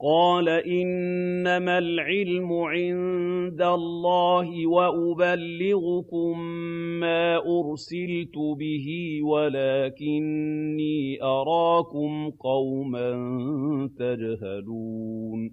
قَالَ إِنَّمَا الْعِلْمُ عِندَ اللَّهِ وَأُبَلِّغُكُم مَّا أُرْسِلْتُ بِهِ وَلَٰكِنِّي أَرَاكُمْ قَوْمًا تَجْهَلُونَ.